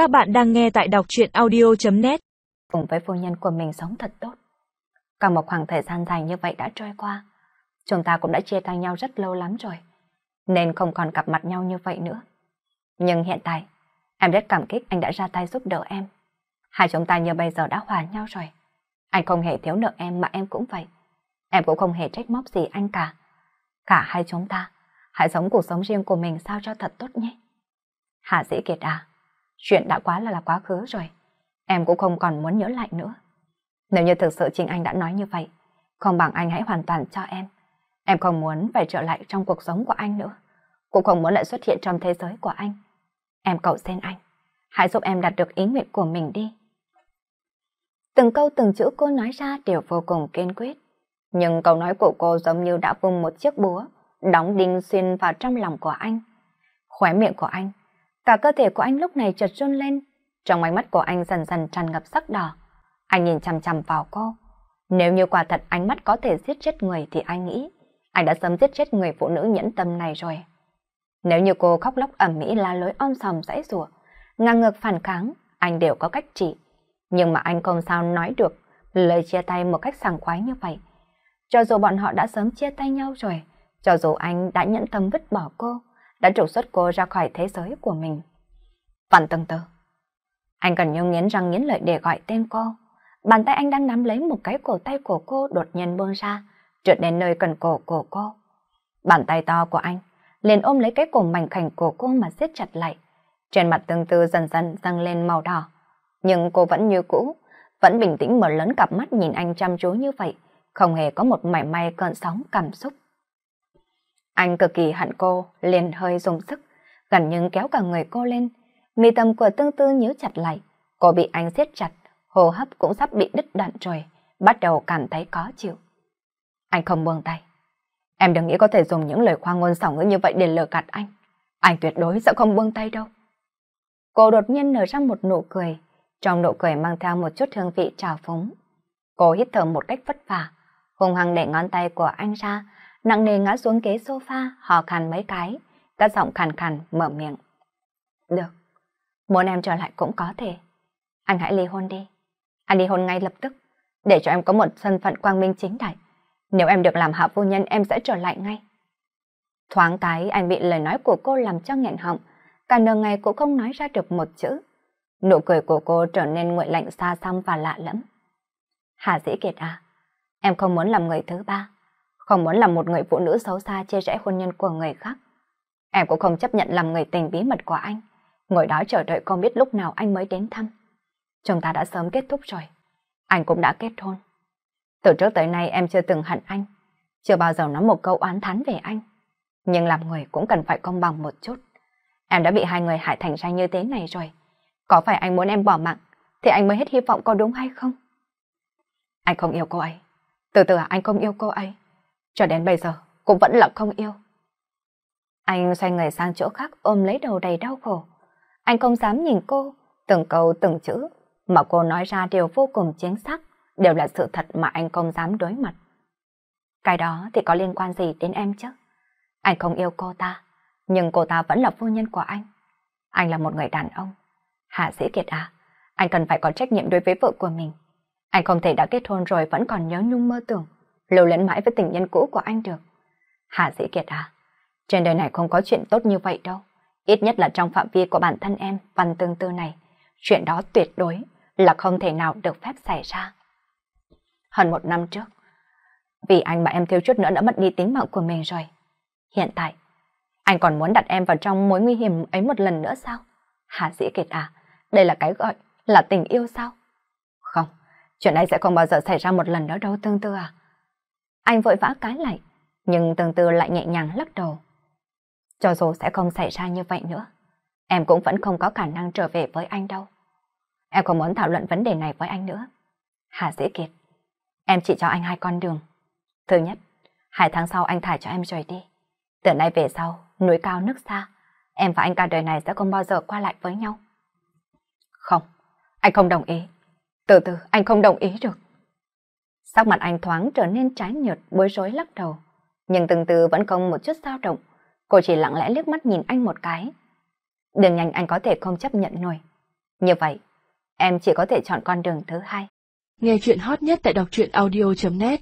Các bạn đang nghe tại đọc truyện audio.net Cùng với phu nhân của mình sống thật tốt. Cả một khoảng thời gian dài như vậy đã trôi qua. Chúng ta cũng đã chia tay nhau rất lâu lắm rồi. Nên không còn gặp mặt nhau như vậy nữa. Nhưng hiện tại, em rất cảm kích anh đã ra tay giúp đỡ em. Hai chúng ta như bây giờ đã hòa nhau rồi. Anh không hề thiếu nợ em mà em cũng vậy. Em cũng không hề trách móc gì anh cả. Cả hai chúng ta, hãy sống cuộc sống riêng của mình sao cho thật tốt nhé. Hạ Sĩ Kiệt à, chuyện đã quá là là quá khứ rồi. Em cũng không còn muốn nhớ lại nữa. Nếu như thực sự chính anh đã nói như vậy, không bằng anh hãy hoàn toàn cho em. Em không muốn phải trở lại trong cuộc sống của anh nữa. Cũng không muốn lại xuất hiện trong thế giới của anh. Em cầu xin anh, hãy giúp em đạt được ý nguyện của mình đi. Từng câu từng chữ cô nói ra đều vô cùng kiên quyết. Nhưng câu nói của cô giống như đã vung một chiếc búa, đóng đinh xuyên vào trong lòng của anh. Khóe miệng của anh, cả cơ thể của anh lúc này chợt run lên, trong ánh mắt của anh dần dần tràn ngập sắc đỏ. Anh nhìn chằm chằm vào cô. Nếu như quả thật ánh mắt có thể giết chết người thì anh nghĩ anh đã sớm giết chết người phụ nữ nhẫn tâm này rồi. Nếu như cô khóc lóc ẩm mỹ la lối om sòm dãy rủa, ngang ngược phản kháng, anh đều có cách trị. Nhưng mà anh không sao nói được lời chia tay một cách sảng khoái như vậy. Cho dù bọn họ đã sớm chia tay nhau rồi, cho dù anh đã nhẫn tâm vứt bỏ cô, đã trục xuất cô ra khỏi thế giới của mình. Phản tương Tơ Anh cần như nghiến răng nghiến lợi để gọi tên cô. Bàn tay anh đang nắm lấy một cái cổ tay của cô đột nhiên buông ra, trượt đến nơi cần cổ của cô. Bàn tay to của anh liền ôm lấy cái cổ mảnh khảnh của cô mà siết chặt lại. Trên mặt tương tư dần dần dâng lên màu đỏ. Nhưng cô vẫn như cũ, vẫn bình tĩnh mở lớn cặp mắt nhìn anh chăm chú như vậy, không hề có một mảy may cơn sóng cảm xúc. Anh cực kỳ hận cô, liền hơi dùng sức, gần như kéo cả người cô lên. Mi tâm của tương tư nhíu chặt lại, cô bị anh siết chặt, hô hấp cũng sắp bị đứt đoạn rồi, bắt đầu cảm thấy khó chịu. Anh không buông tay. Em đừng nghĩ có thể dùng những lời khoa ngôn sỏng ngữ như vậy để lừa gạt anh. Anh tuyệt đối sẽ không buông tay đâu. Cô đột nhiên nở ra một nụ cười, trong nụ cười mang theo một chút hương vị trào phúng. Cô hít thở một cách vất vả, hùng hăng để ngón tay của anh ra, nặng nề ngã xuống ghế sofa, hò khàn mấy cái, các giọng khàn khàn mở miệng. Được, muốn em trở lại cũng có thể. Anh hãy ly hôn đi. Anh ly hôn ngay lập tức, để cho em có một thân phận quang minh chính đại. Nếu em được làm hạ phu nhân em sẽ trở lại ngay. Thoáng cái anh bị lời nói của cô làm cho nghẹn họng, cả nửa ngày cũng không nói ra được một chữ. Nụ cười của cô trở nên nguội lạnh xa xăm và lạ lẫm. Hà Dĩ Kiệt à, em không muốn làm người thứ ba, không muốn làm một người phụ nữ xấu xa chia rẽ hôn nhân của người khác. Em cũng không chấp nhận làm người tình bí mật của anh, ngồi đó chờ đợi không biết lúc nào anh mới đến thăm. Chúng ta đã sớm kết thúc rồi, anh cũng đã kết hôn. Từ trước tới nay em chưa từng hận anh, chưa bao giờ nói một câu oán thán về anh. Nhưng làm người cũng cần phải công bằng một chút. Em đã bị hai người hại thành ra như thế này rồi. Có phải anh muốn em bỏ mạng thì anh mới hết hy vọng có đúng hay không? Anh không yêu cô ấy. Từ từ anh không yêu cô ấy. Cho đến bây giờ cũng vẫn là không yêu. Anh xoay người sang chỗ khác ôm lấy đầu đầy đau khổ. Anh không dám nhìn cô, từng câu từng chữ mà cô nói ra đều vô cùng chính xác, đều là sự thật mà anh không dám đối mặt. Cái đó thì có liên quan gì đến em chứ? Anh không yêu cô ta, nhưng cô ta vẫn là phu nhân của anh. Anh là một người đàn ông. Hạ Sĩ Kiệt à, anh cần phải có trách nhiệm đối với vợ của mình. Anh không thể đã kết hôn rồi vẫn còn nhớ nhung mơ tưởng, lưu lẫn mãi với tình nhân cũ của anh được. Hạ Dĩ Kiệt à, trên đời này không có chuyện tốt như vậy đâu. Ít nhất là trong phạm vi của bản thân em, văn tương tư này. Chuyện đó tuyệt đối là không thể nào được phép xảy ra. Hơn một năm trước, vì anh mà em thiếu chút nữa đã mất đi tính mạng của mình rồi. Hiện tại, anh còn muốn đặt em vào trong mối nguy hiểm ấy một lần nữa sao? Hạ Dĩ kiệt à, đây là cái gọi là tình yêu sao? Không, chuyện này sẽ không bao giờ xảy ra một lần nữa đâu tương tư à. Anh vội vã cái lại, nhưng tương tư lại nhẹ nhàng lắc đầu. Cho dù sẽ không xảy ra như vậy nữa, em cũng vẫn không có khả năng trở về với anh đâu. Em không muốn thảo luận vấn đề này với anh nữa. Hà Dĩ Kiệt, em chỉ cho anh hai con đường. Thứ nhất, hai tháng sau anh thả cho em rời đi. Từ nay về sau, núi cao nước xa, em và anh cả đời này sẽ không bao giờ qua lại với nhau. Không, anh không đồng ý. Từ từ, anh không đồng ý được. Sắc mặt anh thoáng trở nên trái nhợt, bối rối lắc đầu. Nhưng từng từ vẫn không một chút dao động. Cô chỉ lặng lẽ liếc mắt nhìn anh một cái. Đường nhanh anh có thể không chấp nhận nổi. Như vậy, em chỉ có thể chọn con đường thứ hai. Nghe chuyện hot nhất tại đọc truyện audio.net